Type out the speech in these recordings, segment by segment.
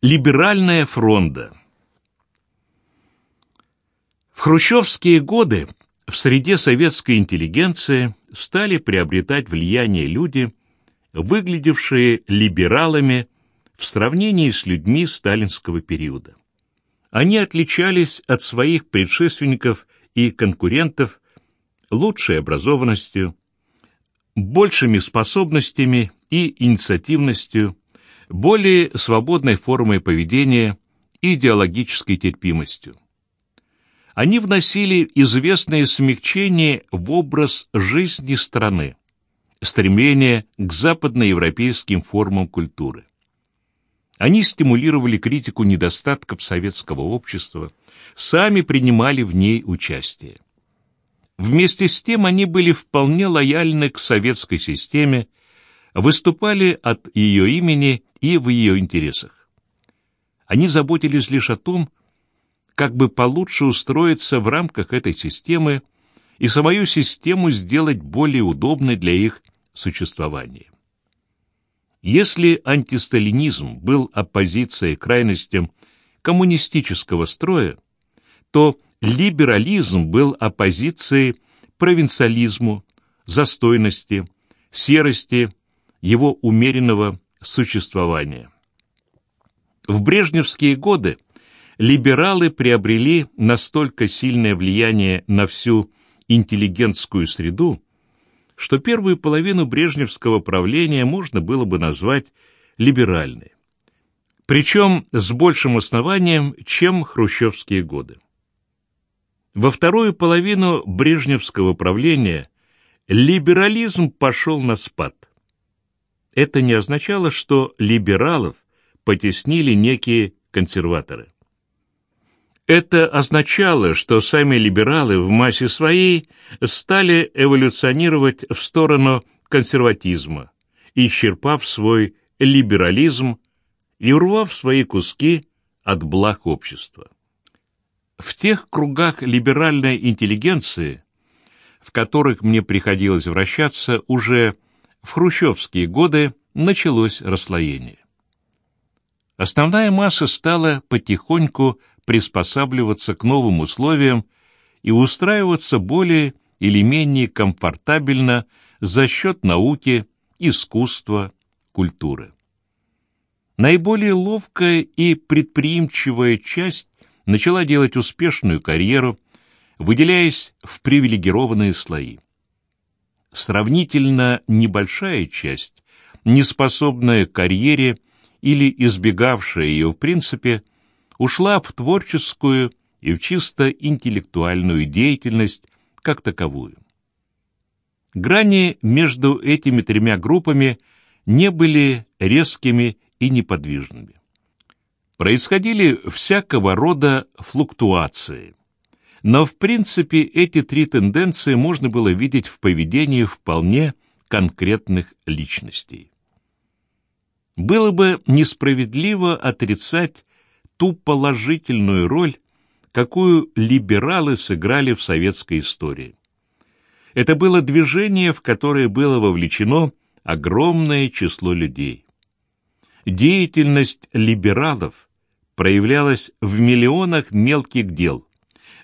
Либеральная фронда В хрущевские годы в среде советской интеллигенции стали приобретать влияние люди, выглядевшие либералами в сравнении с людьми сталинского периода. Они отличались от своих предшественников и конкурентов лучшей образованностью, большими способностями и инициативностью, более свободной формой поведения и идеологической терпимостью. Они вносили известное смягчение в образ жизни страны, стремление к западноевропейским формам культуры. Они стимулировали критику недостатков советского общества, сами принимали в ней участие. Вместе с тем они были вполне лояльны к советской системе, выступали от ее имени и в ее интересах. Они заботились лишь о том, как бы получше устроиться в рамках этой системы и самую систему сделать более удобной для их существования. Если антисталинизм был оппозицией крайностям коммунистического строя, то либерализм был оппозицией провинциализму, застойности, серости его умеренного существования. В брежневские годы либералы приобрели настолько сильное влияние на всю интеллигентскую среду, что первую половину брежневского правления можно было бы назвать либеральной. Причем с большим основанием, чем хрущевские годы. Во вторую половину брежневского правления либерализм пошел на спад. Это не означало, что либералов потеснили некие консерваторы. Это означало, что сами либералы в массе своей стали эволюционировать в сторону консерватизма, исчерпав свой либерализм и урвав свои куски от благ общества. В тех кругах либеральной интеллигенции, в которых мне приходилось вращаться, уже в хрущевские годы началось расслоение. Основная масса стала потихоньку приспосабливаться к новым условиям и устраиваться более или менее комфортабельно за счет науки, искусства, культуры. Наиболее ловкая и предприимчивая часть начала делать успешную карьеру, выделяясь в привилегированные слои. Сравнительно небольшая часть, неспособная к карьере или избегавшая ее в принципе, ушла в творческую и в чисто интеллектуальную деятельность как таковую. Грани между этими тремя группами не были резкими и неподвижными происходили всякого рода флуктуации. Но в принципе эти три тенденции можно было видеть в поведении вполне конкретных личностей. Было бы несправедливо отрицать ту положительную роль, какую либералы сыграли в советской истории. Это было движение, в которое было вовлечено огромное число людей. Деятельность либералов – проявлялась в миллионах мелких дел,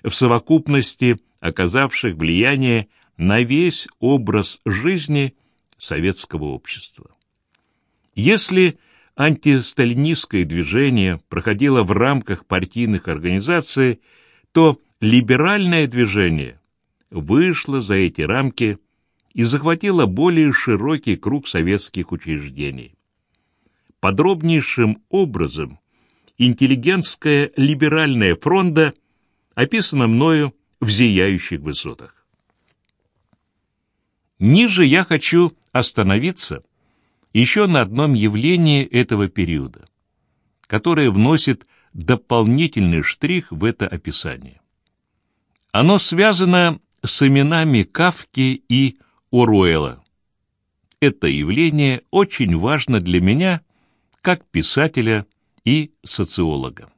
в совокупности оказавших влияние на весь образ жизни советского общества. Если антисталинистское движение проходило в рамках партийных организаций, то либеральное движение вышло за эти рамки и захватило более широкий круг советских учреждений. Подробнейшим образом интеллигентская либеральная фронда описана мною в «Зияющих высотах». Ниже я хочу остановиться еще на одном явлении этого периода, которое вносит дополнительный штрих в это описание. Оно связано с именами Кавки и Оруэлла. Это явление очень важно для меня как писателя и социолога.